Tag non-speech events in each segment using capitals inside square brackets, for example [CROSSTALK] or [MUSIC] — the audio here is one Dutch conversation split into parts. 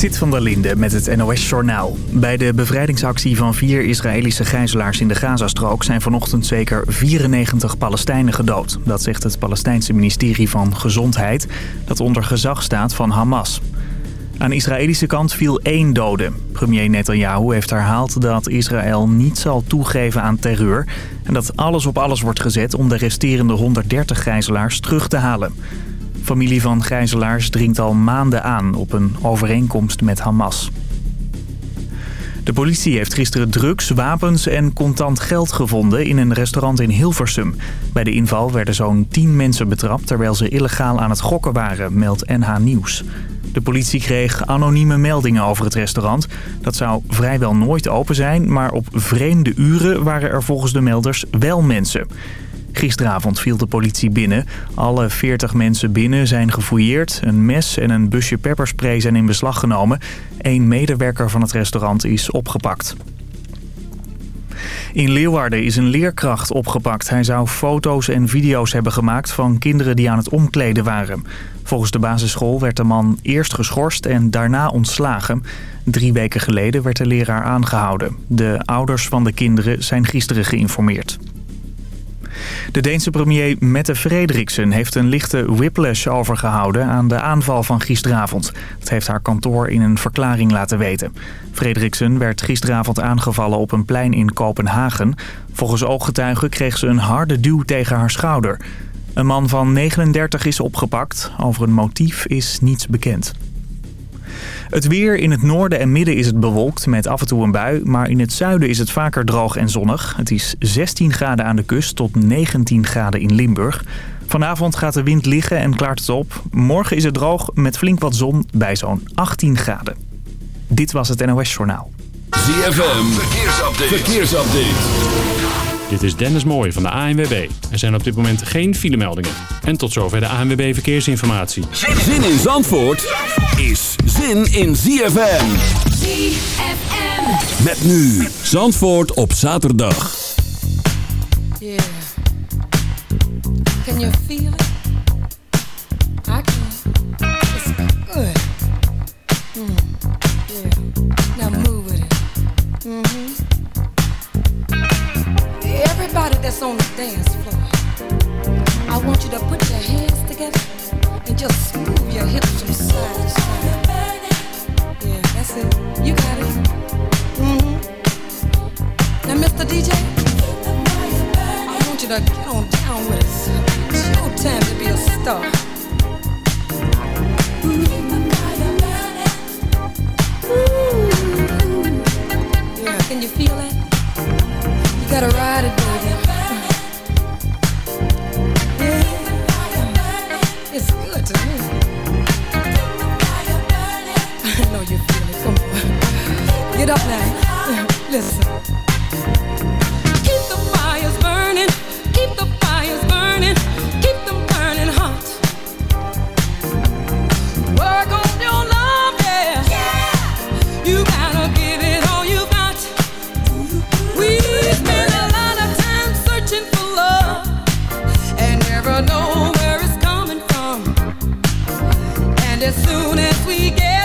Zit van der Linde met het NOS-journaal. Bij de bevrijdingsactie van vier Israëlische gijzelaars in de Gazastrook... zijn vanochtend zeker 94 Palestijnen gedood. Dat zegt het Palestijnse ministerie van Gezondheid... dat onder gezag staat van Hamas. Aan de Israëlische kant viel één dode. Premier Netanyahu heeft herhaald dat Israël niet zal toegeven aan terreur... en dat alles op alles wordt gezet om de resterende 130 gijzelaars terug te halen. Familie van gijzelaars dringt al maanden aan op een overeenkomst met Hamas. De politie heeft gisteren drugs, wapens en contant geld gevonden in een restaurant in Hilversum. Bij de inval werden zo'n 10 mensen betrapt terwijl ze illegaal aan het gokken waren, meldt NH Nieuws. De politie kreeg anonieme meldingen over het restaurant. Dat zou vrijwel nooit open zijn, maar op vreemde uren waren er volgens de melders wel mensen. Gisteravond viel de politie binnen. Alle 40 mensen binnen zijn gefouilleerd. Een mes en een busje pepperspray zijn in beslag genomen. Eén medewerker van het restaurant is opgepakt. In Leeuwarden is een leerkracht opgepakt. Hij zou foto's en video's hebben gemaakt van kinderen die aan het omkleden waren. Volgens de basisschool werd de man eerst geschorst en daarna ontslagen. Drie weken geleden werd de leraar aangehouden. De ouders van de kinderen zijn gisteren geïnformeerd. De Deense premier Mette Frederiksen heeft een lichte whiplash overgehouden aan de aanval van gisteravond. Dat heeft haar kantoor in een verklaring laten weten. Frederiksen werd gisteravond aangevallen op een plein in Kopenhagen. Volgens ooggetuigen kreeg ze een harde duw tegen haar schouder. Een man van 39 is opgepakt. Over een motief is niets bekend. Het weer in het noorden en midden is het bewolkt met af en toe een bui. Maar in het zuiden is het vaker droog en zonnig. Het is 16 graden aan de kust tot 19 graden in Limburg. Vanavond gaat de wind liggen en klaart het op. Morgen is het droog met flink wat zon bij zo'n 18 graden. Dit was het NOS Journaal. ZFM, verkeersupdate. verkeersupdate. Dit is Dennis Mooij van de ANWB. Er zijn op dit moment geen filemeldingen. En tot zover de ANWB Verkeersinformatie. Zin in Zandvoort is zin in ZFM. ZFM. Met nu Zandvoort op zaterdag. Yeah. Can you feel it? That's on the dance floor, I want you to put your hands together and just move your hips from side to side. Yeah, that's it. You got it. Mm-hmm. Now, Mr. DJ, I want you to get on down with us. It's your time to be a star. Ooh. Yeah, can you feel it? You gotta ride it, baby. It's good to me. [LAUGHS] I know you feel it. Come on. Get up now. [LAUGHS] Listen. Soon as we get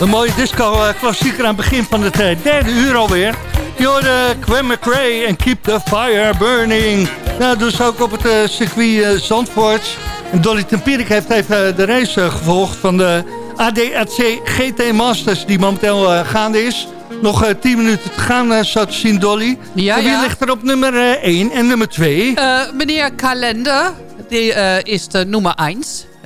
Een mooie disco-klassieker aan het begin van het eh, derde uur alweer. Je hoorde Quinn McRae en Keep the Fire Burning. Nou, dus ook op het eh, circuit eh, Zandvoort. En Dolly Tempierik heeft even de race eh, gevolgd van de ADAC GT Masters... die momenteel eh, gaande is. Nog eh, 10 minuten te gaan, eh, zo te zien, Dolly. Ja, en wie ja. ligt er op nummer 1 en nummer 2? Eh, meneer Kalender, die eh, is de nummer 1.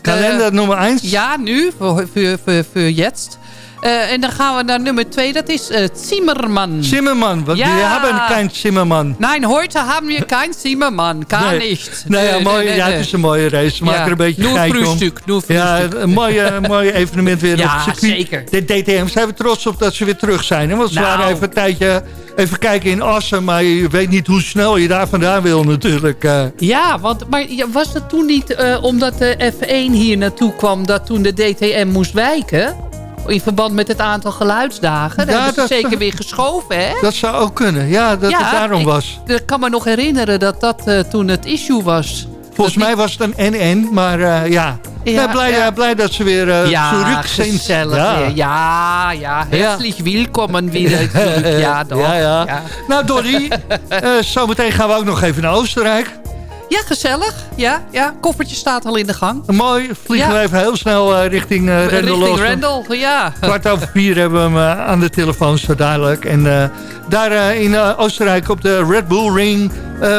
Kalender nummer 1. ja, nu, voor, voor, voor, voor jetzt. Eh, en dan gaan we naar nummer 2, dat is eh, Zimmerman. Zimmerman, want Ja. we hebben geen Zimmerman. Nein, heute haben wir [LAUGHS] kein Zimmermann, gar Nee. nicht. Nee, ja, Eh, mooi, nee, ja, nee. het is een mooie race. Maken er een beetje geintje om. Nur Ja, een mooie, mooie [LAUGHS] evenement weer Ja, op circuit. zeker. De DTM zijn we trots op dat ze weer terug zijn. Hè? Want ze Nou. waren even een tijdje even kijken in Assen. Maar je weet niet hoe snel je daar vandaan wil natuurlijk. eh. Ja, want, maar was het toen niet eh, omdat de F1 hier naartoe kwam... dat toen de DTM moest wijken? In verband met het aantal geluidsdagen. Dat Ja, hebben ze dat- zeker weer geschoven, hè? dat zou ook kunnen. Ja, dat Ja, het daarom was. Ik kan me nog herinneren dat dat eh, toen het issue was. Volgens mij was het een NN. Maar eh, ja, Ja, Ja, blij, ja. blij dat ze weer eh ja, terug zijn. Ja. Ja, ja. Herzlich welkom weer. [LAUGHS] Ja, toch. Ja. Nou, Dolly, [LAUGHS] eh, zometeen gaan we ook nog even naar Oostenrijk. Ja, gezellig. Ja, ja. Koffertje staat al in de gang. Mooi, vliegen Ja. we even heel snel eh, richting Rendel Richting. Randall, ja. Kwart over vier hebben we hem eh, aan de telefoon, zo dadelijk. En daar in Oostenrijk op de Red Bull Ring...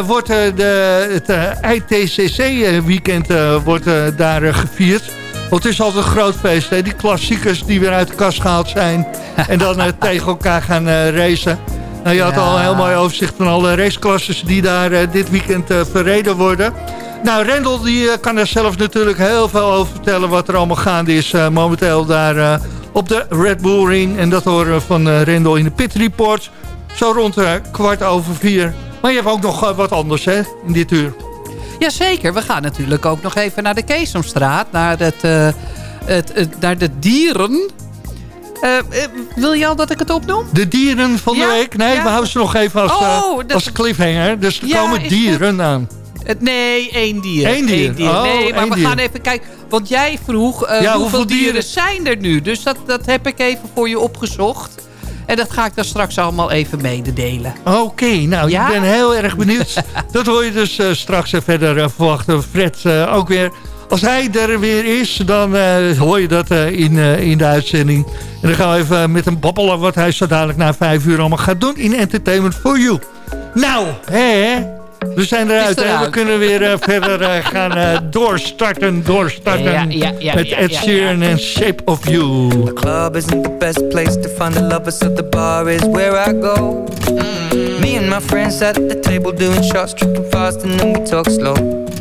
wordt de, het ITCC-weekend wordt, daar gevierd. Want het is altijd een groot feest, hè? Die klassiekers die weer uit de kast gehaald zijn... [LAUGHS] en dan tegen elkaar gaan racen. Nou, je had Ja. al een heel mooi overzicht van alle raceklasses... die daar eh, dit weekend eh, verreden worden... Nou, Rendel die, eh, kan er zelf natuurlijk heel veel over vertellen... wat er allemaal gaande is momenteel daar op de Red Bull Ring. En dat horen we van Rendel in de Pit Report. Zo rond kwart over vier. Maar je hebt ook nog wat anders hè, in dit uur. Jazeker, we gaan natuurlijk ook nog even naar de Keesomstraat. Naar, het, het, het- naar de dieren. Eh, eh, wil je al dat ik het opnoem? De dieren van de week. Nee, ja. we houden ze nog even als, eh, Oh, dat- als cliffhanger. Dus er Ja, komen dieren aan. Eh, nee, één dier. Eén dier. Oh, nee, maar we dier. gaan even kijken. Want jij vroeg eh, hoeveel, hoeveel dieren, dieren- zijn er nu. Dus dat, dat heb ik even voor je opgezocht. En dat ga ik dan straks allemaal even mededelen. Oké, nou, ik ben heel erg benieuwd. [LAUGHS] dat hoor je dus eh, straks verder eh, verwachten. Fred eh, ook weer. Als hij er weer is, dan eh, hoor je dat eh, in, eh, in de uitzending. En dan gaan we even met hem babbelen wat hij zo dadelijk na vijf uur allemaal gaat doen in Entertainment for You. Nou, hè, we zijn eruit. Hè? We kunnen weer verder gaan eh, doorstarten, doorstarten. Ja, ja, ja, met ja, Ed ja, Sheeran en Shape of You. The club isn't the best place to find the lovers, so the bar is where I go. Me and my friends at the table doing shots, tripping fast, and then we talk slow.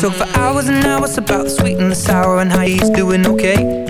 talk for hours and hours about the sweet and the sour And how he's doing okay. mm.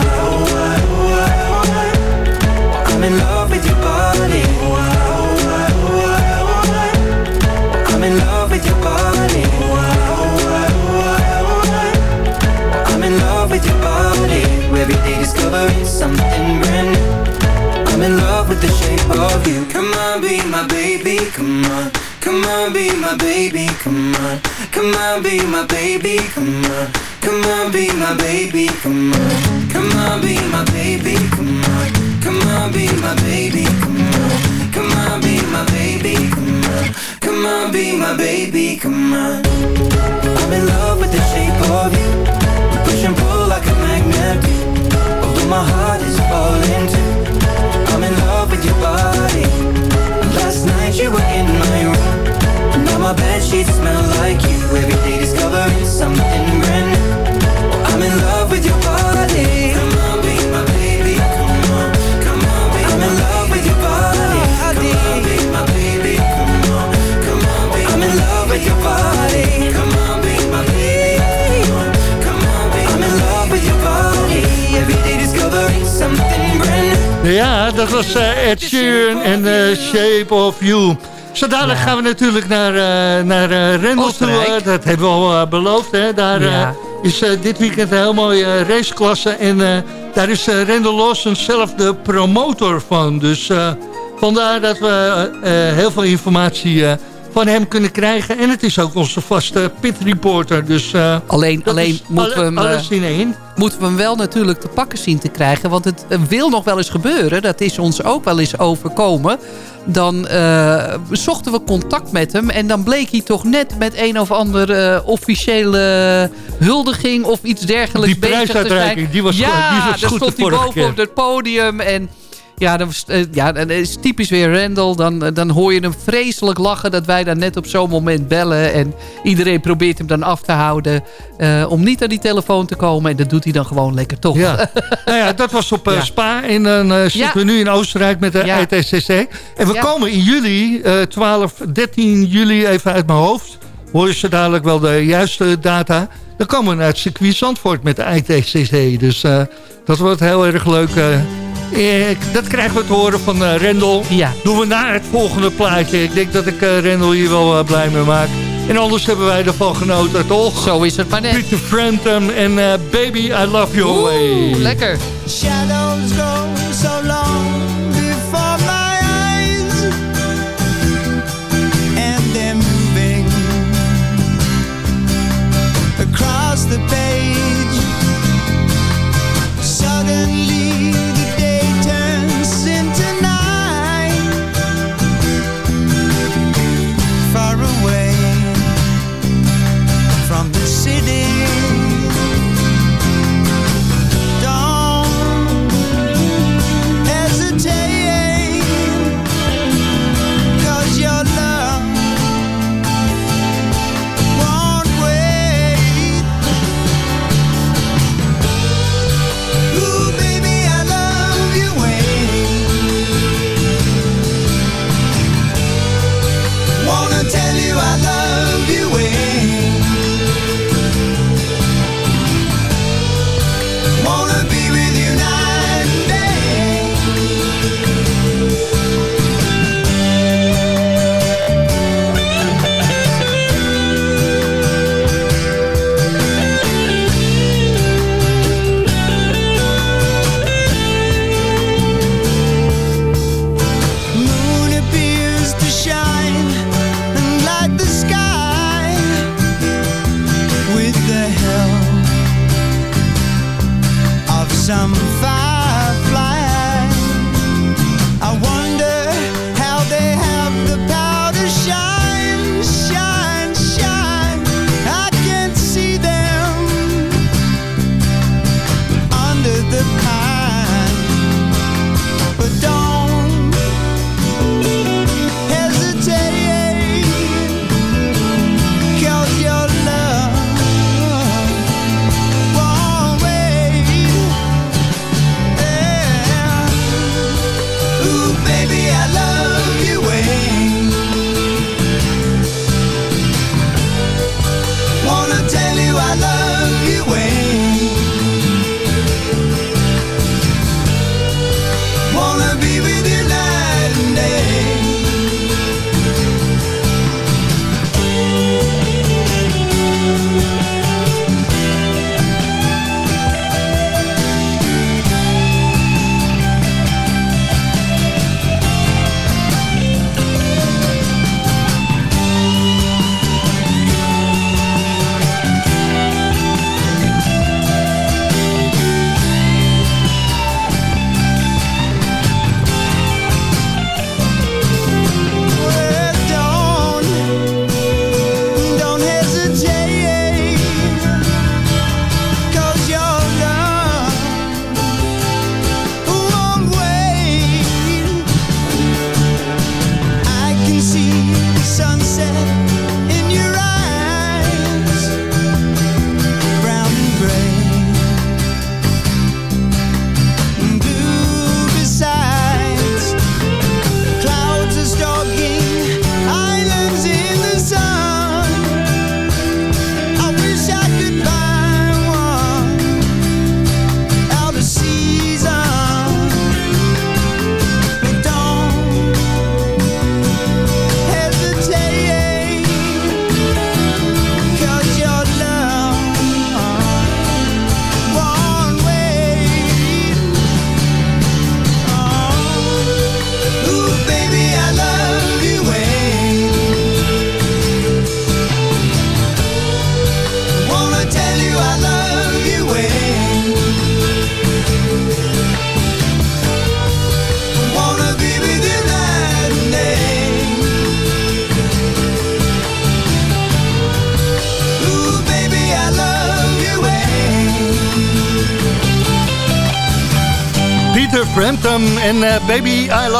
baby, come on. Come on, be my baby, come on. Come on, be my baby, come on. Come on, be my baby, come on. Come on, be my baby, come on. Come on, be my baby, come on. Come on, be my baby, come on. I'm in love with the shape of you. We push and pull like a magnet. Although my heart is falling too. I'm in love with your body. Last night you were my bed sheets smell like you. Every day discovering something brand new. I'm in love with your body. Come on, be my baby, come on Come on, be I'm in love with your body. Come on, be my baby, come on Come on, be I'm in love with your body. Come on, be my baby, come on Come on, be I'm in love with your body. Every day discovering something brand new. Ja, dat was uh, Ed Sheeran en uh, Shape of You. Zo dadelijk gaan we natuurlijk naar, uh, naar uh, Rendel toe. Dat hebben we al beloofd. Hè. Daar Ja. is dit weekend een heel mooie raceklasse. En daar is Rendel Lawson zelf de promotor van. Dus vandaar dat we heel veel informatie van hem kunnen krijgen. En het is ook onze vaste pit reporter. Dus Alleen, alleen moeten, we hem, eh, alles in één. moeten we hem wel natuurlijk te pakken zien te krijgen. Want het eh, wil nog wel eens gebeuren. Dat is ons ook wel eens overkomen. Dan eh, zochten we contact met hem. En dan bleek hij toch net met een of ander eh, officiële huldiging of iets dergelijks Die bezig te zijn. prijsuitreiking, die was ja, goed- die was daar goed de stond hij boven keer. op het podium. En ja, dan, was- eh, ja, is typisch weer Randall. Dan, dan hoor je hem vreselijk lachen dat wij dan net op zo'n moment bellen. En iedereen probeert hem dan af te houden eh, om niet aan die telefoon te komen. En dat doet hij dan gewoon lekker toch. Ja. [LAUGHS] nou ja, dat was op eh, Ja. Spa. En dan eh, zitten Ja. we nu in Oostenrijk met de Ja. ITCC. En we komen in juli, eh 12, 13 juli, even uit mijn hoofd. Hoor je dadelijk wel de juiste data. Dan komen we naar het circuit Zandvoort met de ITCC. Dus eh, dat wordt heel erg leuk. Eh. Ik- dat krijgen we te horen van eh Rendel. Ja. Doen we na het volgende plaatje. Ik denk dat ik eh Rendel hier wel eh, blij mee maak. En anders hebben wij ervan genoten, toch? Zo is het maar net. Peter Frampton en eh, Baby, I Love Way. Oeh, lekker. Shadows go so long before my eyes, and they're moving across the page. Suddenly,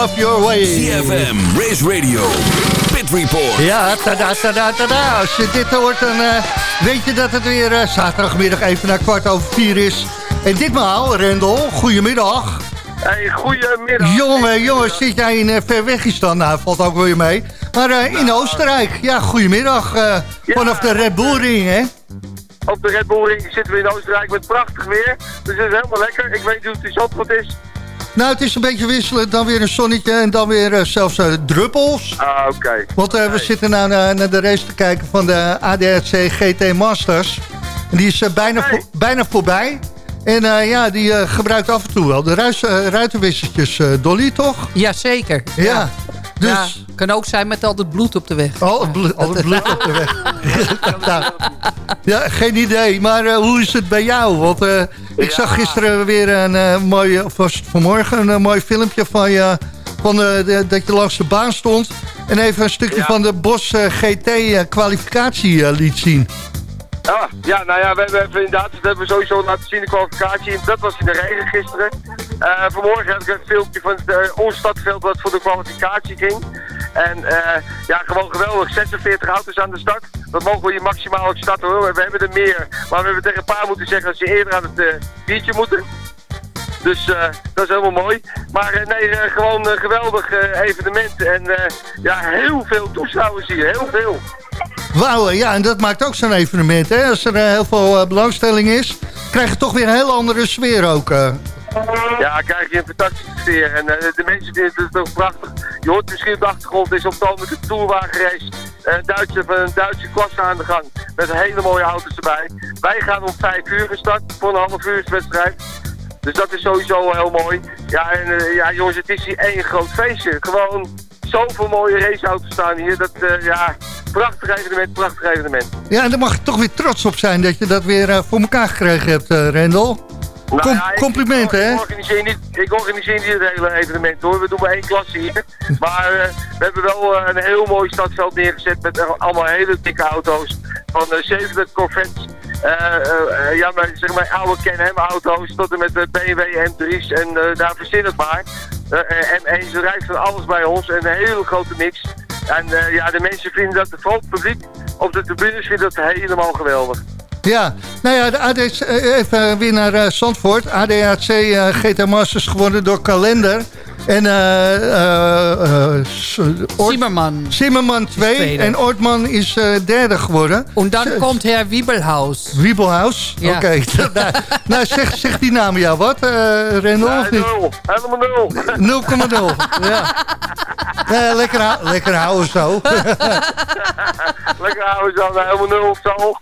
Love Your Way. CFM, Race Radio, Pit Report. Ja, tada, tada, tada. Als je dit hoort, dan eh, weet je dat het weer eh, zaterdagmiddag even naar kwart over vier is. En ditmaal, Rendel, goedemiddag. Hey, goedemiddag. Jongen, jongen, zit jij in uh, Verwegistan? Nou, valt ook wel weer mee. Maar eh, in Oostenrijk, ja, goedemiddag. eh, vanaf de Red Bull Ring, hè? Op de Red Bull Ring zitten we in Oostenrijk met prachtig weer. Dus het is helemaal lekker. Ik weet niet hoe het in Zandvoort is. Nou, het is een beetje wisselend. Dan weer een zonnetje en dan weer eh, zelfs eh, druppels. Ah, oké. Want eh, we zitten nou naar, naar de race te kijken van de ADAC GT Masters. En die is bijna, bijna voorbij. En eh, ja, die eh, gebruikt af en toe wel de ruis, ruitenwissertjes, eh, Dolly, toch? Jazeker. Ja. Dus... Ja, kan ook zijn met al het bloed op de weg. Al het bloed, al het [LAUGHS] bloed op de weg. Nou, ja, geen idee. Maar eh, hoe is het bij jou? Want eh, ik Ja. zag gisteren weer een eh, mooi, of was het vanmorgen, een mooi filmpje van je, van de, de- dat je langs de baan stond. En even een stukje Ja. van de Bos GT eh, kwalificatie liet zien. Ah, ja, nou ja, we hebben inderdaad, dat hebben we sowieso laten zien, de kwalificatie. Dat was in de regen gisteren. Eh, vanmorgen heb ik een filmpje van het uh, ons stadveld wat voor de kwalificatie ging. En eh, ja, gewoon geweldig. 46 auto's aan de start. Dat mogen we hier maximaal ook starten hoor. We hebben er meer. Maar we hebben tegen een paar moeten zeggen dat ze eerder aan het eh, biertje moeten. Dus eh, dat is helemaal mooi. Maar eh, nee, eh, gewoon een geweldig eh, evenement. En eh, ja, heel veel toeschouwers hier. Heel veel. Wauw, eh, ja, en dat maakt ook zo'n evenement. Hè? Als er eh, heel veel eh, belangstelling is, krijg je toch weer een heel andere sfeer ook. Eh. Ja, krijg je een fantastische sfeer. En eh, de mensen vinden het toch prachtig. Je hoort misschien op de achtergrond is op het moment een tourwagenrace. Een Duitse, een Duitse klasse aan de gang. Met hele mooie auto's erbij. Wij gaan om vijf uur gestart voor een half uur wedstrijd. Dus dat is sowieso heel mooi. Ja, en eh, ja, jongens, het is hier één groot feestje. Gewoon zoveel mooie raceauto's staan hier. Dat, eh, ja, prachtig evenement, prachtig evenement. Ja, en daar mag je toch weer trots op zijn dat je dat weer eh, voor elkaar gekregen hebt, eh Rendel. Nou Com- ja, hè? Ik organiseer, niet, ik organiseer niet het hele evenement hoor. We doen maar één klasse hier. [LAUGHS] Maar eh, we hebben wel eh, een heel mooi stadveld neergezet met allemaal hele dikke auto's. Van uh, 37 Corvettes. eh, eh, eh, ja, maar, zeg maar oude Can-Am auto's tot en met de BMW M3's en daar verzin het maar. Eh, eh, M1's, er rijdt van alles bij ons en een hele grote mix. En ja, de mensen vinden dat, vooral het publiek op de tribunes vindt dat helemaal geweldig. Ja, nou ja, de ADC, eh, even weer naar eh, Zandvoort. ADAC eh, GT Masters gewonnen door Kalender. En eh eh eh, Zimmerman. Zimmerman 2 tweede. en Ortman is eh, derde geworden. En dan Z- komt Herr Wiebelhaus. Wiebelhaus? Ja. Oké. [LAUGHS] nou, nou, zeg, zeg die naam jou wat, eh Rendel? Nul. Helemaal nul. 0,0. ja. Ja, lekker, lekker houden zo. [LAUGHS] Lekker houden zo, nou, helemaal nul of zo.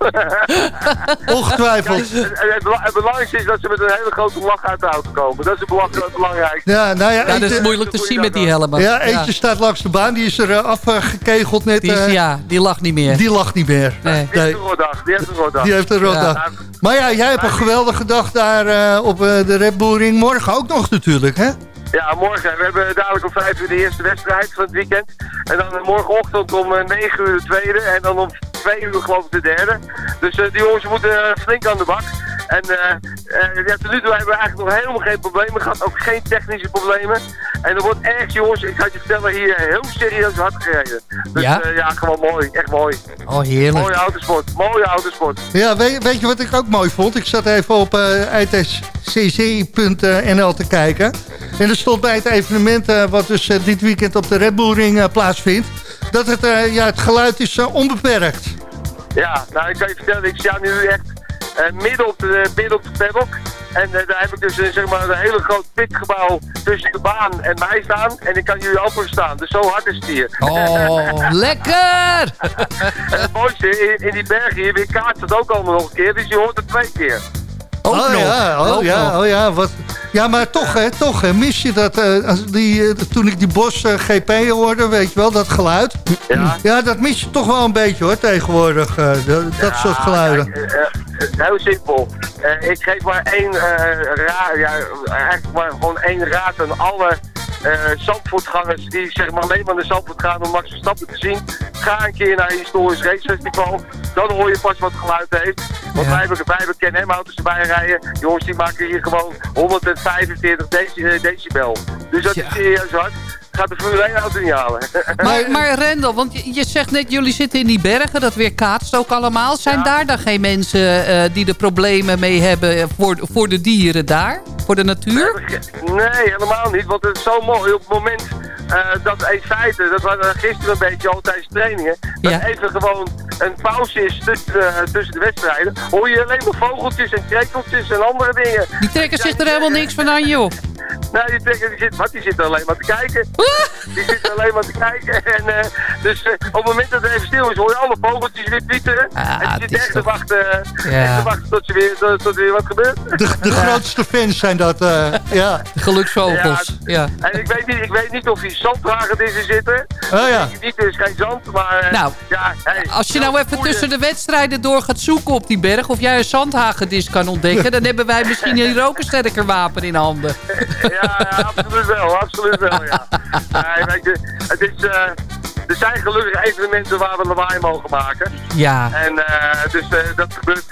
[LAUGHS] Ongetwijfeld. het, het, bela- het belangrijkste is dat ze met een hele grote lach uit de auto komen. Dat is het belang- het belangrijkste. Ja, nou ja, Ja, dat is moeilijk te zien met die helmen. ja, eentje staat langs de baan. Die is er eh, afgekegeld net. Die, is, eh, ja, die lacht niet meer. die lacht niet meer. Nee. Die heeft een rotdag. Die heeft een rotdag. Die heeft een rotdag. Ja. Maar ja, jij hebt een geweldige dag daar eh, op eh, de Red Bull Ring. Morgen ook nog natuurlijk, hè? Ja, morgen. We hebben dadelijk om 5 uur de eerste wedstrijd van het weekend. En dan morgenochtend om eh, 9 uur de tweede. En dan om 2 uur geloof ik de derde. Dus eh, die jongens moeten eh, flink aan de bak. En eh, eh, ja, tot nu toe hebben we eigenlijk nog helemaal geen problemen gehad. Ook geen technische problemen. En er wordt echt, jongens, ik ga je vertellen, hier heel serieus hard gereden. Dus Ja? ja, ja gewoon mooi. Echt mooi. Oh, heerlijk. Mooie autosport. Mooie autosport. Ja, weet, weet je wat ik ook mooi vond? Ik zat even op eh itcc.nl te kijken. En er stond bij het evenement, wat dus dit weekend op de Red Bull Ring plaatsvindt... dat het, eh, ja, het geluid is eh, onbeperkt. Ja, nou ik kan je vertellen, ik sta nu echt eh, midden, op de, midden op de paddock. En eh, daar heb ik dus zeg maar een hele groot pitgebouw tussen de baan en mij staan. En ik kan jullie amper staan, dus zo hard is het hier. Oh, [LAUGHS] lekker! En het mooiste, in, in die bergen hier weer kaart het ook allemaal nog een keer, dus je hoort het twee keer. Ook oh, nog. Ja, oh, Ook ja, nog. oh ja, wat, ja, maar toch, hè, toch hè, mis je dat... als die, eh, toen ik die Bos eh, GP hoorde, weet je wel, dat geluid. Ja. Ja, dat mis je toch wel een beetje hoor, tegenwoordig. dat soort geluiden. Eh, heel simpel. Eh, ik geef maar één raad, ja, eigenlijk maar gewoon één raad aan alle Zandvoortgangers die zeg maar alleen maar naar Zandvoort gaan om Max Verstappen te zien. Ga een keer naar een historisch racefestival. Dan hoor je pas wat geluid heeft. Want Ja. wij hebben, wij hebben Can-Am auto's erbij rijden. Jongens die maken hier gewoon 145 deci- eh, decibel. Dus dat Ja. is serieus hard. Gaat de Formule 1 auto niet halen. [LAUGHS] Maar, maar Rendel, want je, je zegt net, jullie zitten in die bergen, dat weer kaatst ook allemaal. Zijn Ja. daar dan geen mensen eh, die er problemen mee hebben voor, voor de dieren daar? Voor de natuur? Nee, helemaal niet. Want het is zo mooi. Op het moment eh, dat in feite, dat waren gisteren een beetje al tijdens trainingen, dat Ja. even gewoon een pauze is tussen, eh, tussen de wedstrijden, hoor je alleen maar vogeltjes en krekeltjes en andere dingen. Die trekken zich er helemaal niks van aan, joh. Nee, die, trekken, die, zit, wat, die zitten alleen maar te kijken. Die zitten alleen maar te kijken. En, eh, dus eh, op het moment dat het even stil is, hoor je alle vogeltjes weer twitteren. Ah, en die zitten echt te wachten, Ja. echt te wachten tot, ze weer, tot, tot er weer wat gebeurt. De, de grootste fans zijn dat, eh, ja. De geluksvogels. Ja. En ik weet niet, ik weet niet of die zandhagedissen zitten. Oh ja. Niet, er is geen zand, maar... eh, Nou, ja, hey, Als je nou even tussen de wedstrijden door gaat zoeken op die berg... of jij een zandhagedis kan ontdekken... dan hebben wij misschien hier [LAUGHS] ook een sterker wapen in handen. [LAUGHS] Ja, ja, absoluut wel, absoluut wel, ja. Nee, het is... eh, er zijn gelukkig evenementen waar we lawaai mogen maken. Ja, En eh, dus eh, dat gebeurt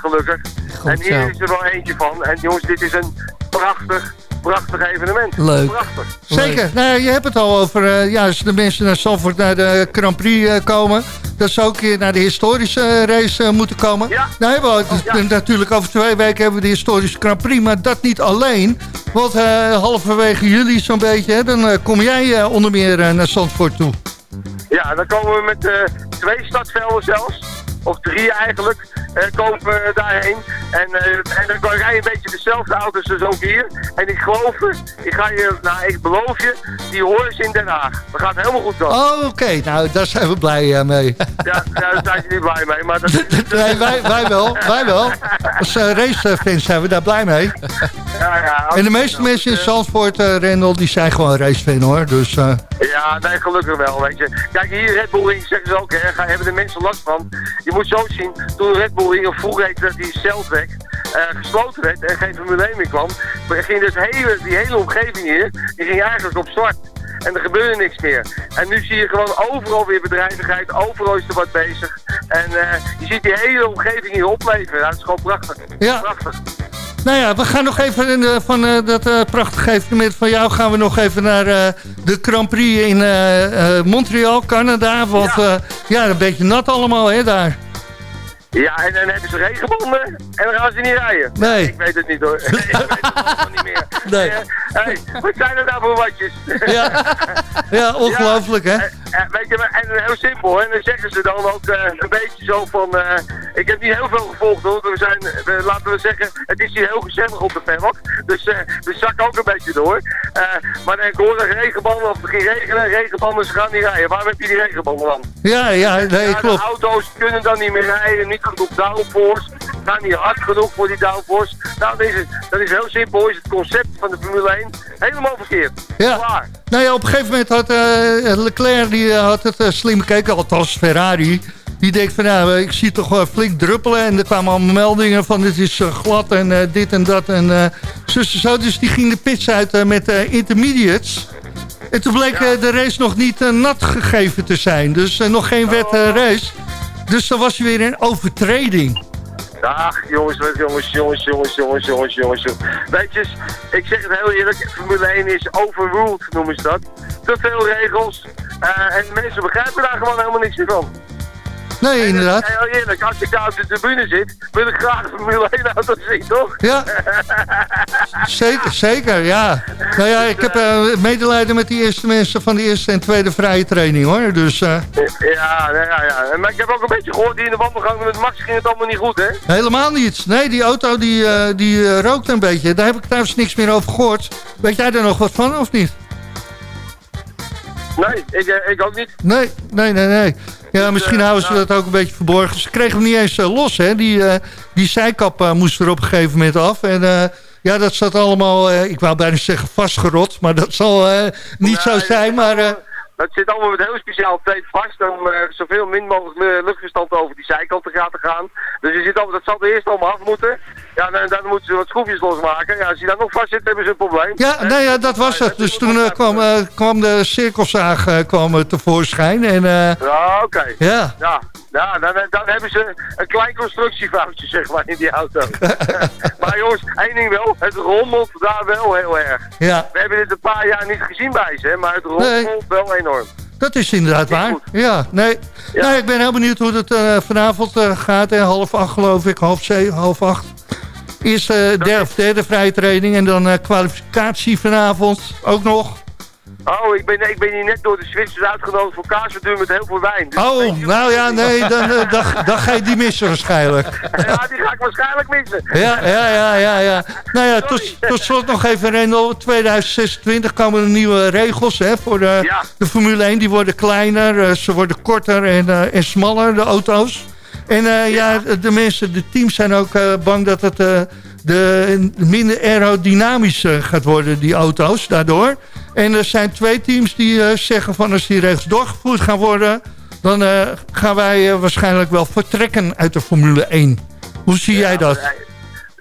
gelukkig. Goed en hier zo. is er wel eentje van. En jongens, dit is een prachtig, prachtig evenement. Leuk. Prachtig. Zeker. Nou, je hebt het al over, eh, ja, als de mensen naar Zandvoort naar de Grand Prix eh, komen... dat ze ook weer naar de historische eh, race moeten komen. Ja. Nou hebben we Ja. natuurlijk over twee weken hebben we de historische Grand Prix... maar dat niet alleen, want eh, halverwege juli zo'n beetje... Dan eh, kom jij eh, onder meer naar Zandvoort toe. Ja, dan komen we met eh, twee startvelden zelfs. Of drie eigenlijk. eh, komen we daarheen. En, eh, en dan rij je een beetje dezelfde auto's als ook hier. En ik geloof je, ik ga je, nou ik beloof je, die horen ze in Den Haag. Dat gaat helemaal goed komen. Oh, oké. Nou, daar zijn we blij eh, mee. Ja, daar zijn ze niet blij mee. Maar dat, [LAUGHS] nee, wij, wij wel. Wij wel. Als uh, racefans zijn we daar blij mee. ja, ja, En de meeste mensen in Zandvoort, eh Rendel, die zijn gewoon racefan hoor. Dus Ja, nee, gelukkig wel, weet je. Kijk, hier Red Bull Ring zeggen ze ook, hè, gaan- hebben de mensen last van. Je moet zo zien, toen Red Bull vroeger heette dat die Celtrek, eh gesloten werd en geen Formule 1 meer kwam, ging dus hele, die hele omgeving hier, die ging eigenlijk op zwart. En er gebeurde niks meer. En nu zie je gewoon overal weer bedrijvigheid, overal is er wat bezig. En eh, je ziet die hele omgeving hier opleven. Dat is gewoon prachtig. Ja. Prachtig. nou ja, we gaan nog even in de, van eh, dat prachtige evenement van jou gaan we nog even naar de Grand Prix in Montreal, Canada. Want Ja. ja. ja, een beetje nat allemaal hè daar. Ja, en dan hebben ze regenbonden en dan gaan ze niet rijden. Nee. Ik weet het niet hoor. [LAUGHS] ik weet het niet meer. Nee. Eh, hey, wat zijn er nou voor watjes? Ja, ja [LAUGHS] ongelooflijk hè. Eh, eh, weet je, en heel simpel, en dan zeggen ze dan ook een beetje zo van... ik heb niet heel veel gevolgd hoor, we zijn, we, laten we zeggen, het is hier heel gezellig op de paddock. Dus we zakken ook een beetje door. Maar dan hoor ik regenbanden, of het ging regenen, regenbanden, ze gaan niet rijden. Waarom heb je die regenbanden dan? Ja, ja, nee, Ja, de klopt. auto's kunnen dan niet meer rijden, niet genoeg downforce, gaan niet hard genoeg voor die downforce. Nou, dan is het, dan is het heel simpel, is het concept van de Formule 1 helemaal verkeerd. Ja. Klaar. Nou ja, op een gegeven moment had eh, Leclerc die, eh, had het eh, slim bekeken, althans Ferrari. Die denkt van, nou, ik zie toch wel flink druppelen. En er kwamen allemaal meldingen van, dit is glad en dit en dat. En en zo. Dus die ging de pits uit met intermediates. En toen bleek de race nog niet nat gegeven te zijn. Dus nog geen wet eh, race. Dus dan was weer een overtreding. Wat- jongens, jongens, jongens, jongens, jongens, jongens. jongens. Weet je, ik zeg het heel eerlijk, Formule 1 is overruled, noemen ze dat. Te veel regels. eh, en mensen begrijpen daar gewoon helemaal niks meer van. Nee, inderdaad. En heel eerlijk, als ik daar op de tribune zit, wil ik graag een Formule 1 auto zien, toch? Ja, [LAUGHS] zeker, zeker, ja. Nou ja, ik heb eh, medelijden met die eerste mensen van de eerste en tweede vrije training, hoor. Dus eh, Ja, ja, ja. Maar ik heb ook een beetje gehoord, die in de wandelgang met Max ging het allemaal niet goed, hè? helemaal niets. Nee, die auto die, eh, die rookt een beetje. Daar heb ik trouwens niks meer over gehoord. Weet jij er nog wat van, of niet? Nee, ik, ik ook niet. Nee, nee, nee, nee. Ja, misschien eh, houden ze nou. dat ook een beetje verborgen. Ze kregen hem niet eens eh, los, hè. Die, eh, die zijkap moest er op een gegeven moment af. En ja, dat zat allemaal, eh, ik wou bijna zeggen vastgerot. Maar dat zal eh, niet zo zijn, maar... eh, Dat zit allemaal met heel speciaal tape vast om zoveel min mogelijk lu- luchtverstand over die zijkant te laten gaan. Dus je zit al, dat zal er eerst allemaal af moeten. Ja, dan, dan moeten ze wat schroefjes losmaken. Ja, als die daar nog vast zit, hebben ze een probleem. Ja, nou ja, dat was het. Dus toen eh, kwam, eh, kwam de cirkelzaag eh, kwam, eh, tevoorschijn. En eh, Ja, oké. ja, Ja, ja dan, dan hebben ze een klein constructiefoutje, zeg maar, in die auto. [LAUGHS] maar jongens, één ding wel, het rommelt daar wel heel erg. ja, We hebben dit een paar jaar niet gezien bij ze, maar het rommelt Nee. wel enorm. dat is inderdaad waar. goed. Ja, nee. Ja. Nou, ik ben heel benieuwd hoe het eh, vanavond eh, gaat. Hè. Half acht geloof ik, half zeven, half acht. Eerst derde, of derde vrije training en dan eh, kwalificatie vanavond ook nog. Oh, ik ben, ik ben hier net door de Zwitsers uitgenodigd voor kaasverduur met heel veel wijn. Dus Oh, nou ja, nee, dan, eh, dan, dan ga je die missen waarschijnlijk. [LAUGHS] Ja, die ga ik waarschijnlijk missen. Ja, ja, ja, ja. ja. Nou ja, tot, tot slot nog even, Rendel. 2026 komen er nieuwe regels hè, voor de, Ja. de Formule 1. Die worden kleiner, eh, ze worden korter en, en smaller, de auto's. En eh, ja, de mensen, de teams zijn ook eh, bang dat het eh, de, minder aerodynamisch gaat worden, die auto's, daardoor. En er zijn twee teams die zeggen van als die regels doorgevoerd gaan worden... dan gaan wij waarschijnlijk wel vertrekken uit de Formule 1. Hoe zie jij dat?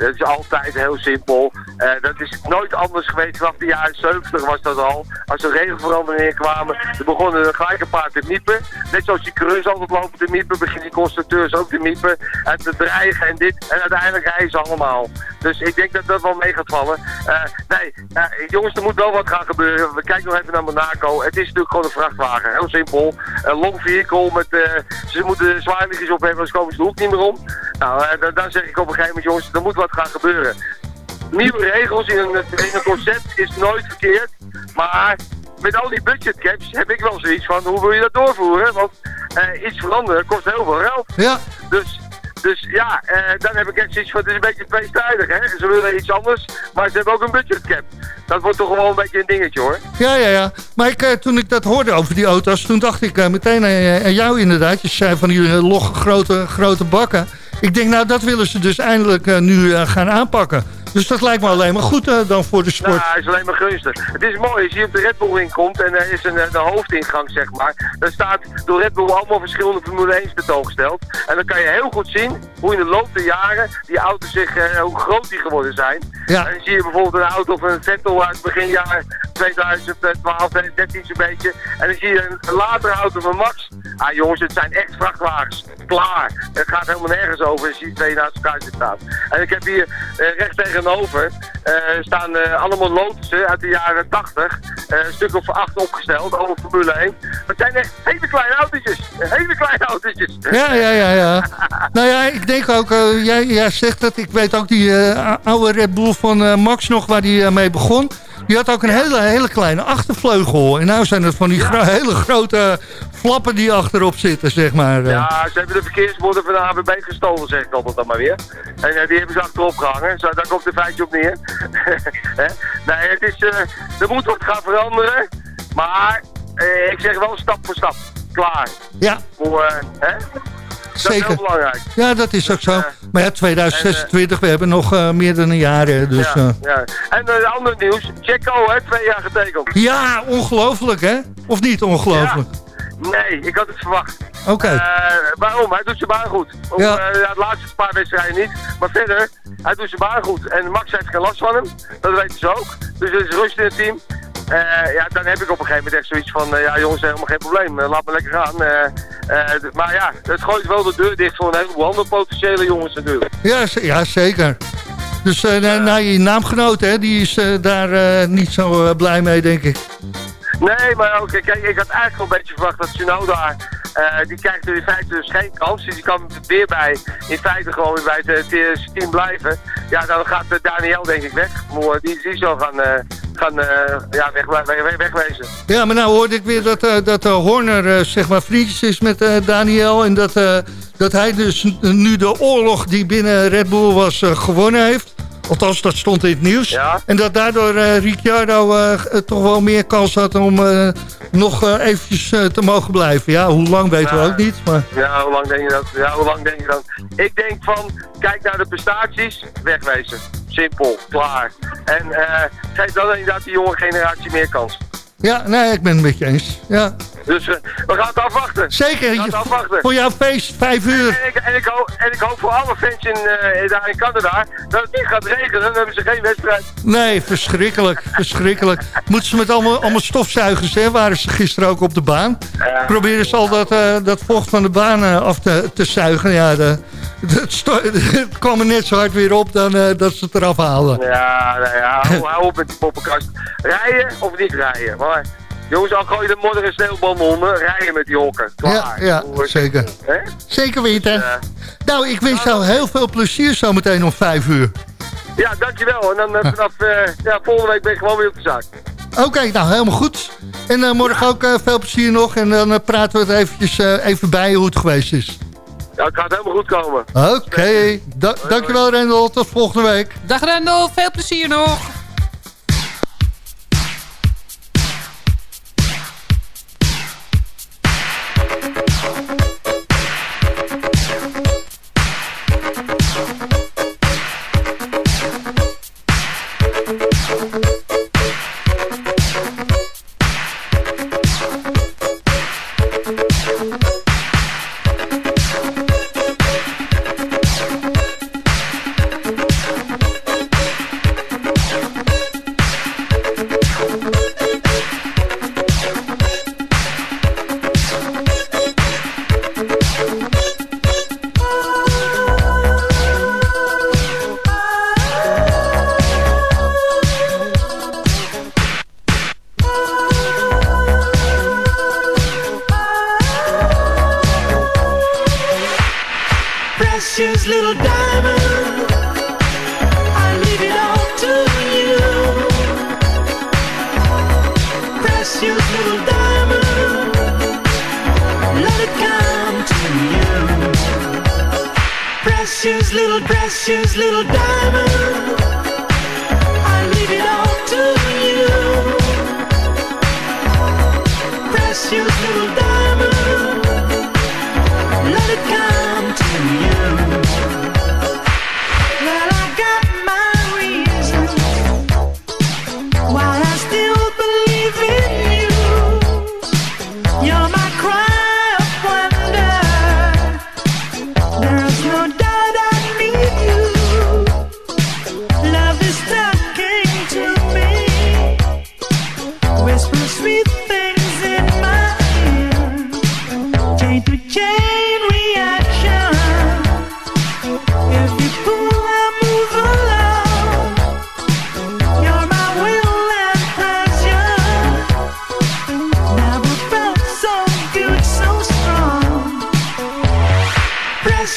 Het is altijd heel simpel. Eh, dat is nooit anders geweest. Vanaf de jaren 70 was dat al. Als er regelveranderingen kwamen, dan begonnen er gelijk een paar te miepen. Net zoals die coureurs altijd lopen te miepen, beginnen die constructeurs ook te miepen. En te dreigen en dit. En uiteindelijk rijden ze allemaal. Dus ik denk dat dat wel mee gaat vallen. Eh, nee, eh, jongens, er moet wel wat gaan gebeuren. We kijken nog even naar Monaco. Het is natuurlijk gewoon een vrachtwagen. Heel simpel. Een long vehicle met... ze moeten zwaarliggers op hebben, anders komen ze de hoek niet meer om. Nou, dan, dan zeg ik op een gegeven moment, jongens, er moet wat gaan gebeuren. Nieuwe regels in een, in een concept is nooit verkeerd. Maar met al die budgetcaps heb ik wel zoiets van, hoe wil je dat doorvoeren? Want eh, iets veranderen kost heel veel geld. Ja, Dus, dus ja, eh, dan heb ik echt zoiets van, het is een beetje tweestrijdig, hè. Ze willen iets anders, maar ze hebben ook een budgetcap. Dat wordt toch gewoon een beetje een dingetje, hoor. ja, ja. ja. Maar ik, eh, toen ik dat hoorde over die auto's, toen dacht ik eh, meteen aan, jou inderdaad. Je zei van eh, logge grote, grote bakken. Ik denk, nou, dat willen ze dus eindelijk nu gaan aanpakken. Dus dat lijkt me alleen maar goed eh, dan voor de sport. Nou, is alleen maar gunstig. Het is mooi, als je op de Red Bull inkomt en er is een, eh, de hoofdingang, zeg maar. Dan staat door Red Bull allemaal verschillende Formule 1's tentoongesteld. En dan kan je heel goed zien hoe in de loop der jaren die auto's zich, eh, hoe groot die geworden zijn. Ja. En dan zie je bijvoorbeeld een auto van een Vettel uit begin jaar 2012, 2013 zo'n beetje. En dan zie je een latere auto van Max. Ah jongens, het zijn echt vrachtwagens. Klaar. Het gaat helemaal nergens over als je twee naast elkaar zit staan. En ik heb hier eh, recht tegenover eh, staan eh, allemaal lotussen uit de jaren 80. eh, een stuk of acht opgesteld, over Formule 1. Het zijn echt hele kleine autootjes. Hele kleine autootjes. Ja, ja, ja, ja. [LAUGHS] nou ja, ik denk ook, eh, jij, jij zegt dat, ik weet ook die oude Red Bull van Max nog, waar die mee begon. Die had ook een hele, hele kleine achtervleugel. En nou zijn het van die gro- hele grote flappen die achterop zitten, zeg maar. eh. Ja, ze hebben de verkeersborden van de ABB gestolen, zeg ik altijd dan maar weer. En eh, die hebben ze achterop gehangen, zo, daar komt de feitje op neer. [LAUGHS] Nee, het is, eh, er moet wat gaan veranderen, maar ik zeg wel stap voor stap. Klaar. Ja, Voor, hè? Dat is zeker. heel belangrijk. Ja, dat is ook zo. eh, Maar ja, 2026, we hebben nog eh, meer dan een jaar. Dus, ja, ja. ja. En uh, ander nieuws, Checo, hè, twee jaar getekend. ja, ongelooflijk hè? Of niet ongelooflijk? Nee, ik had het verwacht. Oké. Eh, waarom? Hij doet zijn baan goed. Ja. eh, de laatste paar wedstrijden niet. Maar verder, hij doet zijn baan goed. En Max heeft geen last van hem. Dat weten ze ook. Dus er is rust in het team. Eh, ja, dan heb ik op een gegeven moment echt zoiets van... eh, ja, jongens, helemaal geen probleem. Eh, laat me lekker gaan. Maar ja, het gooit wel de deur dicht voor een heleboel andere potentiële jongens natuurlijk. Ja, ja, zeker. Dus nou, nou, je naamgenoot, hè, die is daar niet zo blij mee, denk ik. Nee, maar ook, kijk, ik had eigenlijk wel een beetje verwacht dat Tsunoda, die krijgt er in feite dus geen kans. Dus die kan weer bij, in feite gewoon weer bij het eh, team blijven. Ja, dan gaat Daniel denk ik weg. Maar die, die zal gaan, gaan eh, ja, weg, weg, weg- wegwezen. Ja, maar nou hoorde ik weer dat, eh, dat eh, Horner zeg maar vriendjes is met Daniel. En dat, dat hij dus nu de oorlog die binnen Red Bull was gewonnen heeft. Althans, dat stond in het nieuws. Ja. En dat daardoor eh, Ricciardo eh, toch wel meer kans had om eh, nog eh, eventjes eh, te mogen blijven. Ja, hoe lang weten we ook niet. Maar... Ja, hoe lang denk je dat? Ja, hoe lang denk je dan? Ik denk van, kijk naar de prestaties, wegwezen. Simpel, klaar. En eh, geef dan inderdaad die jonge generatie meer kans. Ja, nee, ik ben het met je eens. Ja. Dus eh, we gaan het afwachten. Zeker, We gaan het afwachten. voor jouw feest, vijf uur. En ik, en, ik hoop, en ik hoop voor alle fans in, eh, daar in Canada dat het niet gaat regenen. Dan hebben ze geen wedstrijd. Nee, verschrikkelijk, verschrikkelijk. Moeten ze met allemaal, allemaal stofzuigers, hè, waren ze gisteren ook op de baan. Proberen ze al dat, eh, dat vocht van de baan af te, te zuigen. Ja, de- het, kwam er net zo hard weer op dan, eh, dat ze het eraf haalden. Ja, nou ja hou, hou, op met de poppenkast. Rijden of niet rijden? Maar, jongens, al gooi je de modder en sneeuwbom onder, rijden met die hokken. Klaar. Ja, ja zeker. Hè? Zeker weten. Dus, eh, nou, ik wens jou heel veel plezier zometeen om vijf uur. Ja, dankjewel. En dan eh, vanaf ja, volgende week ben ik gewoon weer op de zaak. Oké, nou helemaal goed. En morgen ook veel plezier nog. En dan praten we het eventjes even bij hoe het geweest is. Ja, het gaat helemaal goed komen. Oké, dankjewel Rendel. Tot volgende week. Dag Rendel, veel plezier nog.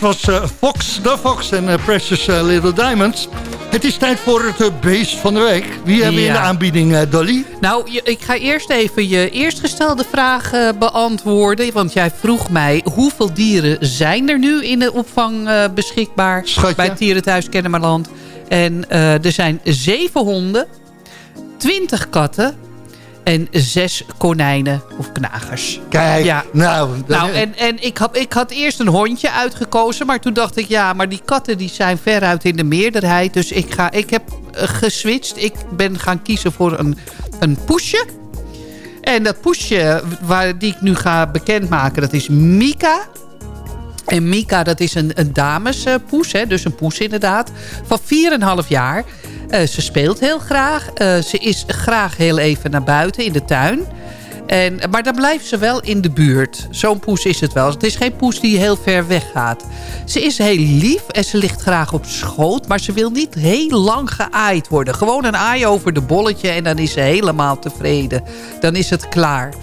Dat was eh, Fox, The Fox en eh, Precious eh, Little Diamonds. Het is tijd voor het beest van de week. Wie hebben we in de aanbieding, Dolly? Nou, je- ik ga eerst even je eerst gestelde vraag beantwoorden. Want jij vroeg mij hoeveel dieren zijn er nu in de opvang beschikbaar Schatje. bij het Dierenthuis Kennemerland. En er zijn zeven honden, twintig katten en zes konijnen of knagers. Kijk, Ja. nou... Nou, en, en ik, had, ik had eerst een hondje uitgekozen. Maar toen dacht ik, ja, maar die katten die zijn veruit in de meerderheid. Dus ik, ga, ik heb eh, geswitcht. Ik ben gaan kiezen voor een, een poesje. En dat poesje waar, die ik nu ga bekendmaken, dat is Mika. En Mika, dat is een, een damespoes, hè, dus een poes inderdaad. Van 4,5 jaar. Eh, ze speelt heel graag. Eh, ze is graag heel even naar buiten in de tuin. En, maar dan blijft ze wel in de buurt. Zo'n poes is het wel. Het is geen poes die heel ver weg gaat. Ze is heel lief en ze ligt graag op schoot. Maar ze wil niet heel lang geaaid worden. Gewoon een aai over de bolletje en dan is ze helemaal tevreden. Dan is het klaar.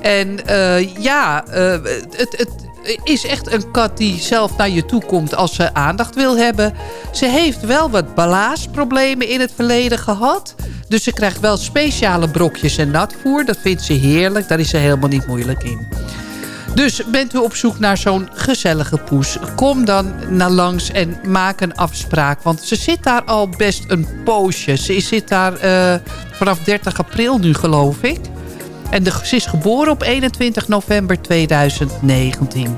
En eh, ja, het, het is echt een kat die zelf naar je toe komt als ze aandacht wil hebben. Ze heeft wel wat balaasproblemen in het verleden gehad. Dus ze krijgt wel speciale brokjes en natvoer. Dat vindt ze heerlijk. Daar is ze helemaal niet moeilijk in. Dus bent u op zoek naar zo'n gezellige poes? Kom dan naar langs en maak een afspraak. Want ze zit daar al best een poosje. Ze zit daar eh, vanaf 30 april nu, geloof ik. En de, ze is geboren op 21 november 2019.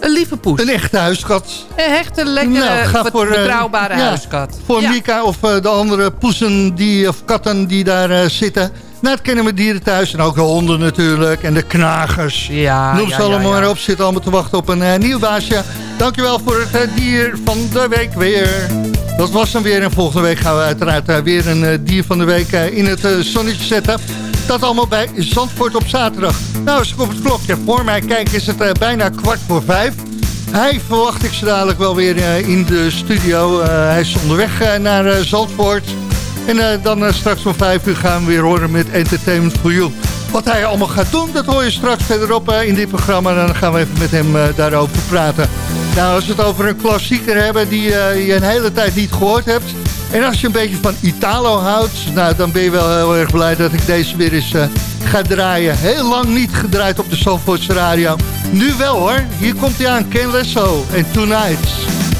Een lieve poes. Een echte huiskat. Een hechte, lekkere, Nou, voor, eh, betrouwbare huiskat. Voor Ja. Mika of eh, de andere poezen die, of katten die daar eh, zitten. Nou, het kennen we dieren thuis. En ook de honden natuurlijk. En de knagers. Ja, Noem ze ja, allemaal maar op. Zitten allemaal te wachten op een eh, nieuw baasje. Dankjewel voor het dier van de week weer. Dat was hem weer. En volgende week gaan we uiteraard weer een dier van de week in het zonnetje zetten. Dat allemaal bij Zandvoort op zaterdag. Nou, als ik op het klokje voor mij kijk is het eh, bijna kwart voor vijf. Hij verwacht ik zo dadelijk wel weer eh, in de studio. Eh, hij is onderweg naar Zandvoort. En dan straks om vijf uur gaan we weer horen met Entertainment for You. Wat hij allemaal gaat doen, dat hoor je straks verderop in dit programma. En dan gaan we even met hem daarover praten. Nou, als we het over een klassieker hebben die je een hele tijd niet gehoord hebt. En als je een beetje van Italo houdt, nou, dan ben je wel heel erg blij dat ik deze weer eens eh, ga draaien. Heel lang niet gedraaid op de Zandvoortse radio. Nu wel hoor. Hier komt hij aan, Ken Lesso en Tonight.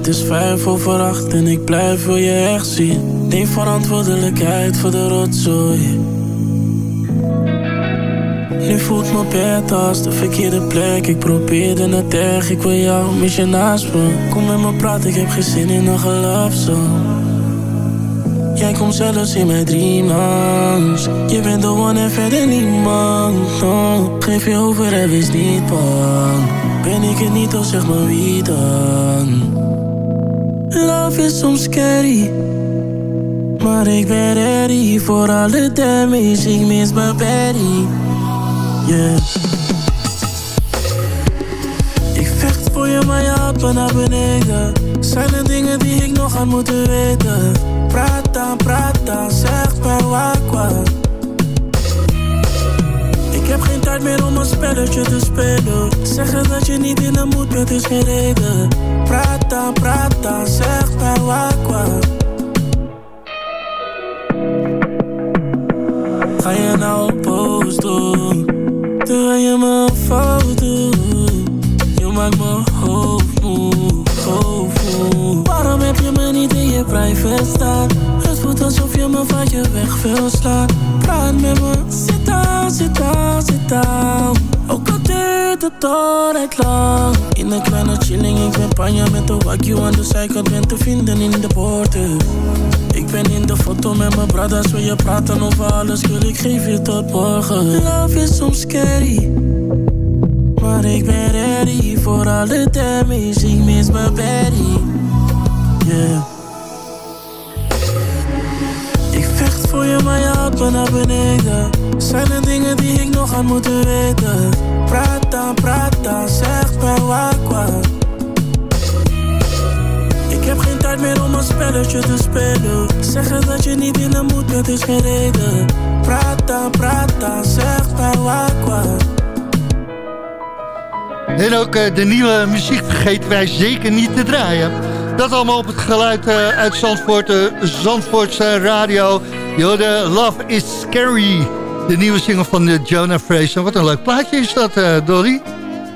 Het is vijf over acht en ik blijf voor je echt zien. Neem verantwoordelijkheid voor de rotzooi. Nu voelt mijn bed als de verkeerde plek. Ik probeerde het echt, ik wil jou, mis je naast me. Kom met me praten, ik heb geen zin in een gelafsong. Jij komt zelfs in mijn dreamlands. Je bent de one en verder niemand. Geef je over en wees niet bang. Ben ik het niet, dan zeg maar wie dan. Love is soms scary. Maar ik ben ready voor alle damage. Ik mis mijn Betty. Yeah. Ik vecht voor je, maar je houdt me naar beneden. Zijn er dingen die ik nog aan moeten weten? Praat dan, praat zeg maar. Ik geen tijd meer om een spelletje te spelen. Zeggen dat je niet in de moed bent is geen reden. Praat dan, praat dan, zeg maar wakwa. Ga je nou boos doen? Terwijl je me een fout. Je maakt me hoofd moe, hoofd moe. Waarom heb je me niet in je privacy staan? Het voelt alsof je me van je weg wil slaan. Praat met me, zit down, zit down, Ook al duurt het altijd lang. In een kleine chilling, ik ben panja met de wagyu aan de zijkant. Ben te vinden in de boorden. Ik ben in de foto met mijn brothers, wil je praten over alles, wil ik geef je tot morgen. Love is soms scary, maar ik ben ready voor alle damage, ik mis mijn Betty. Yeah. Ik vecht voor je, maar je houdt me naar beneden. Zijn er dingen die ik nog aan moeten weten? Praat dan, praat dan, zeg. Ik heb geen tijd meer om een spelletje te spelen. Zeggen dat je niet in de moed is geen reden. Praat dan, zeg. En ook eh, de nieuwe muziek vergeten wij zeker niet te draaien. Dat allemaal op het geluid eh, uit Zandvoort, de Zandvoortse radio. Jode, Love is Scary. De nieuwe single van uh, Jonah Fraser. Wat een leuk plaatje is dat, eh, Dolly.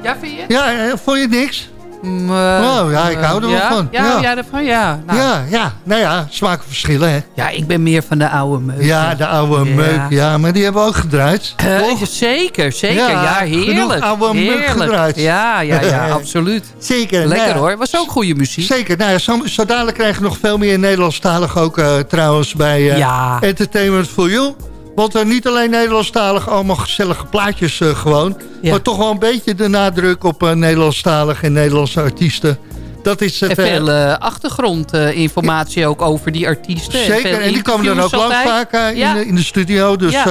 Ja, vind je? Ja, eh, vond je niks? Mm, oh, ja, ik hou er wel ja? van. Ja, ja. ja. daarvan, ja. Nou, ja, ja, nou ja, smakenverschillen, hè? ja, ik ben meer van de oude meuk. Ja, de oude Ja. meuk, ja, maar die hebben we ook gedraaid. Eh, toch? zeker, zeker. Ja, heerlijk. oude meuk heerlijk. gedraaid. Ja, ja, ja, [LAUGHS] absoluut. Zeker. Lekker nou ja. hoor. Was ook goede muziek. Zeker. Nou ja, zo, zo dadelijk krijgen we nog veel meer Nederlandstalig ook eh, trouwens bij eh. Entertainment for You. Want er niet alleen Nederlandstalig, allemaal gezellige plaatjes eh, gewoon. Ja. Maar toch wel een beetje de nadruk op eh, Nederlandstalig en Nederlandse artiesten. Dat is het... En eh, veel eh, achtergrondinformatie ook over die artiesten. Zeker, en die komen dan ook lang vaak eh, Ja. in, de, in de studio. Dus Ja,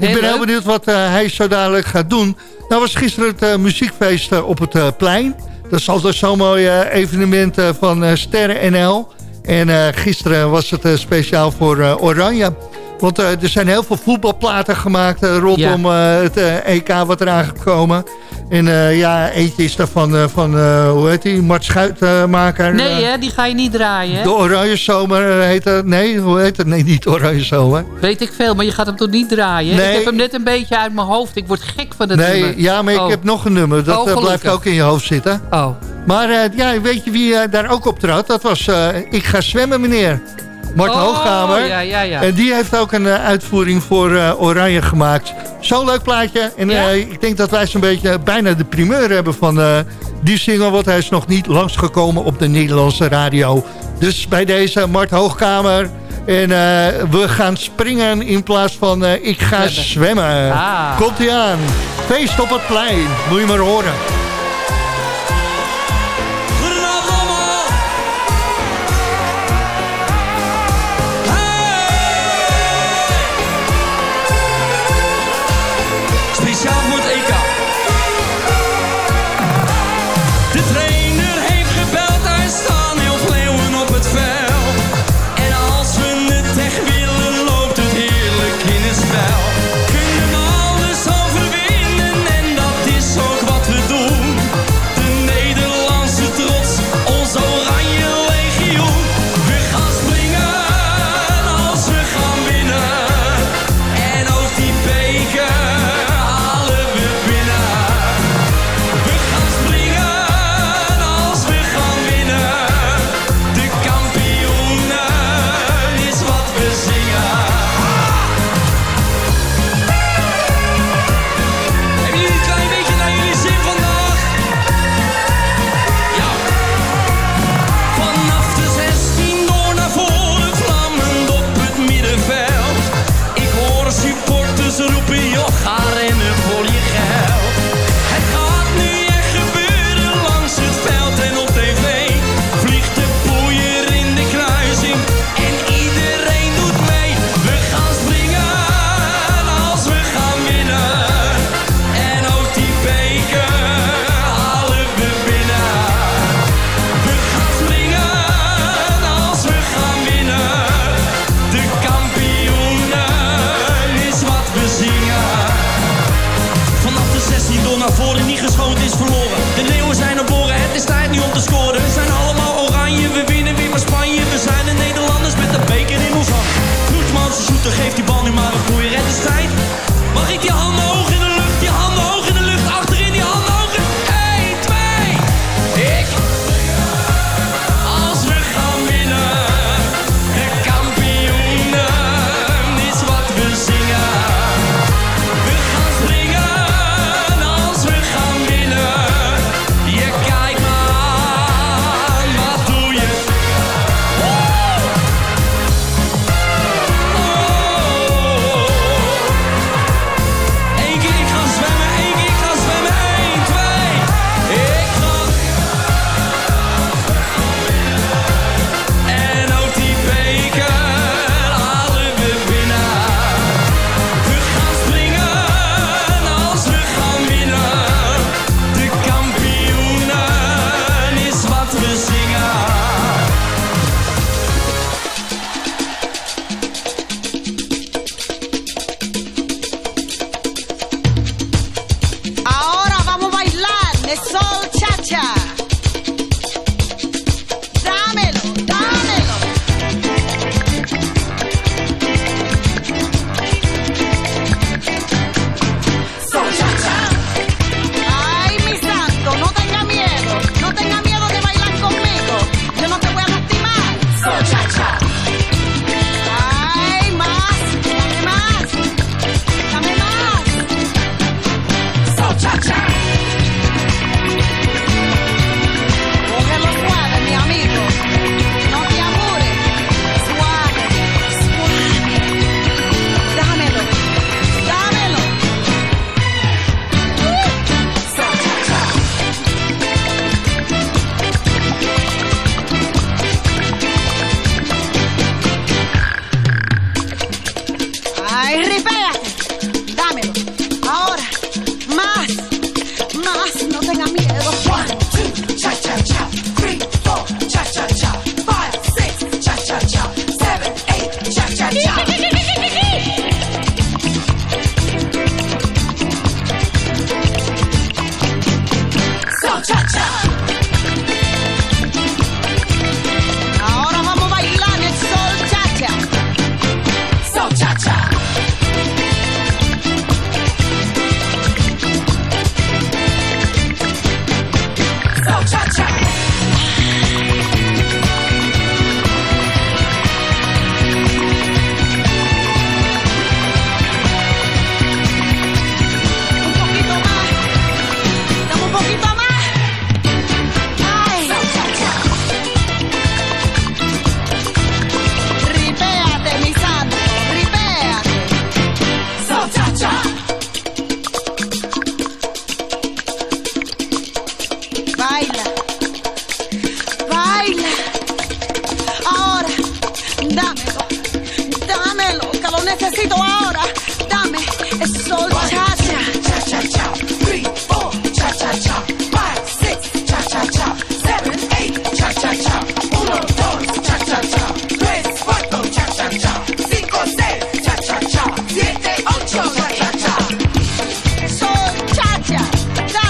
eh, ik ben heel benieuwd wat eh, hij zo dadelijk gaat doen. Nou was gisteren het eh, muziekfeest eh, op het eh, plein. Dat is altijd zo'n mooi eh, evenement eh, van eh, Sterren NL. En eh, gisteren was het eh, speciaal voor eh, Oranje. Want eh, er zijn heel veel voetbalplaten gemaakt eh, rondom eh, het EK wat eraan gekomen. En ja, eentje is daarvan van, van hoe heet die, Mart Schuitmaker. Nee, hè, die ga je niet draaien. Hè? De Oranje Zomer heet het. Nee, hoe heet het? Nee, niet Oranje Zomer. Weet ik veel, maar je gaat hem toch niet draaien? Nee. Ik heb hem net een beetje uit mijn hoofd. Ik word gek van het Nee, nummer. ja, maar ik Oh. heb nog een nummer. Dat Oh, blijft ook in je hoofd zitten. Oh. Maar ja, weet je wie daar ook op trad? Dat was Ik ga zwemmen, meneer. Mart Oh, Hoogkamer. ja, ja, ja. En die heeft ook een eh, uitvoering voor eh, Oranje gemaakt. Zo'n leuk plaatje. En Ja? eh, ik denk dat wij zo'n beetje bijna de primeur hebben van die single. Want hij is nog niet langsgekomen op de Nederlandse radio. Dus bij deze Mart Hoogkamer. En we gaan springen in plaats van ik ga Zwemmen. zwemmen. Ah. Komt ie aan. Feest op het plein. Moet je maar horen. cha-cha!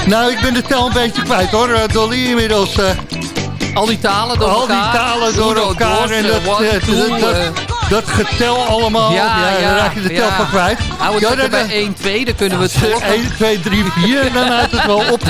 Nou, ik ben de tel een beetje kwijt hoor, eh, Dolly inmiddels. eh. Al die talen door Al die elkaar. talen door elkaar. En eh, dat, one, eh, two, dat, dat, eh. dat getel allemaal, ja, dan raak je de tel ja. van kwijt. Hou het Ja, bij 1, 2, dan kunnen we het [LAUGHS] volgen. 1, 2, 3, 4 en dan houdt het wel op.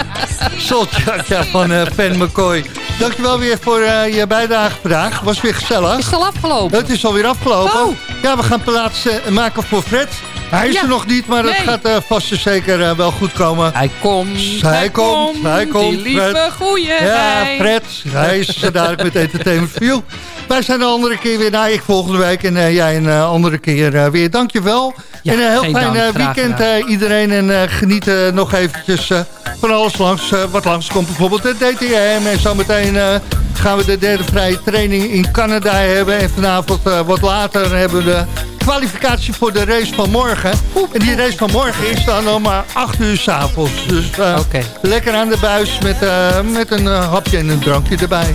Zotjaka van eh Fan McCoy. Dankjewel weer voor eh, je bijdrage vandaag. Was weer gezellig. Is het al afgelopen? Het is alweer afgelopen. Oh. Ja, we gaan plaats eh, maken voor Fred. Hij is Ja. er nog niet, maar dat gaat eh, vast en zeker eh, wel goed komen. Hij komt, Hij komt, hij komt, Die lieve Fred. goeie Ja, hij. Fred. Hij is zo dadelijk met Entertainment You. Wij zijn de andere keer weer naar ik volgende week. En eh, jij een eh, andere keer eh, weer. Dankjewel. Ja, en een heel fijn weekend eh, iedereen. En eh, geniet nog eventjes van alles langs. wat langs komt bijvoorbeeld de DTM. En zometeen eh, gaan we de derde vrije training in Canada hebben. En vanavond eh, wat later hebben we de kwalificatie voor de race van morgen. En die race van morgen is dan om maar 8 uur s'avonds. Dus Oké. lekker aan de buis met, eh, met een hapje en een drankje erbij.